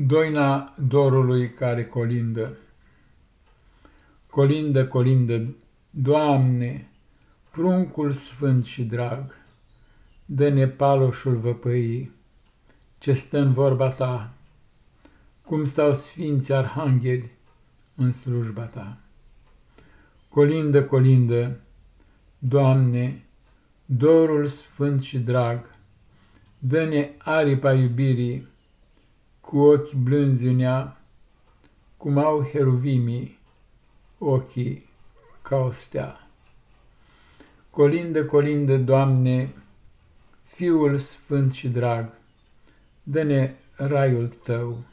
Doina dorului care colindă Colindă, colindă, Doamne, pruncul sfânt și drag, Dă-ne paloșul văpăii, ce stă în vorba ta, Cum stau sfinți arhangheli în slujba ta. Colindă, colindă, Doamne, dorul sfânt și drag, Dă-ne aripa iubirii, cu ochi blânzi în ea, cum au heruvimii ochii ca o stea. Colindă, colindă, Doamne, Fiul sfânt și drag, dă-ne raiul Tău,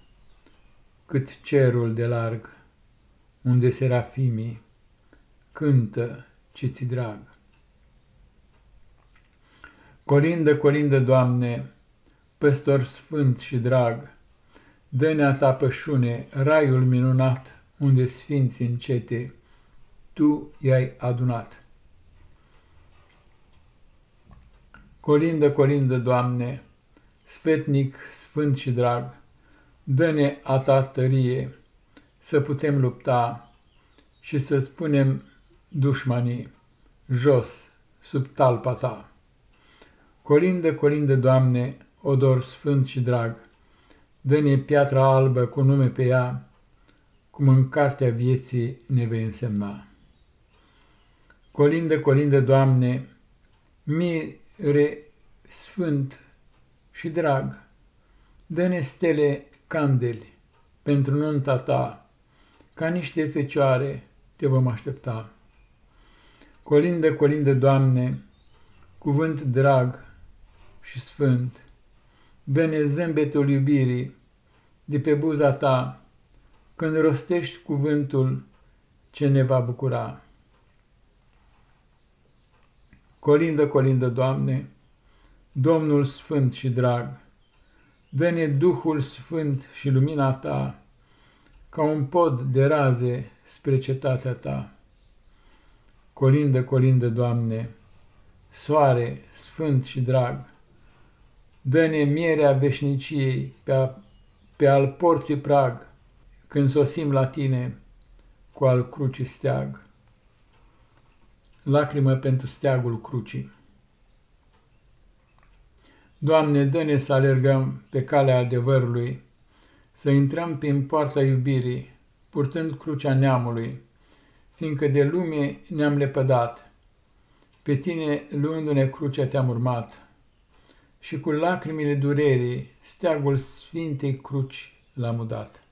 cât cerul de larg, unde serafimii cântă ce ți drag. Colindă, colindă, Doamne, păstor sfânt și drag, Dă-ne-a ta pășune, raiul minunat, unde sfinți încete, tu i-ai adunat. Colindă, colindă, Doamne, sfetnic, sfânt și drag, dă-ne a ta tărie, să putem lupta și să spunem dușmanii, jos, sub talpa ta. Colindă, colindă, Doamne, odor sfânt și drag, Dă-ne piatra albă cu nume pe ea, cum în cartea vieții ne vei însemna. Colindă, colindă, Doamne, mire sfânt și drag, dă-ne stele candeli pentru nunta ta, ca niște fecioare te vom aștepta. Colindă, colindă, Doamne, cuvânt drag și sfânt, Dă-ne zâmbetul iubirii de pe buza ta, când rostești cuvântul ce ne va bucura. Colindă, colindă, Doamne, Domnul sfânt și drag, dă-ne Duhul sfânt și lumina ta, ca un pod de raze spre cetatea ta. Colindă, colindă, Doamne, soare sfânt și drag, Dă-ne mierea veșniciei pe, a, pe al porții prag, când sosim la tine cu al crucii steag. Lacrimă pentru steagul crucii. Doamne, dă-ne să alergăm pe calea adevărului, să intrăm prin poarta iubirii, purtând crucea neamului, fiindcă de lume ne-am lepădat. Pe tine, luându-ne crucea, te-am urmat și cu lacrimile durerii steagul Sfintei Cruci l-a mudat.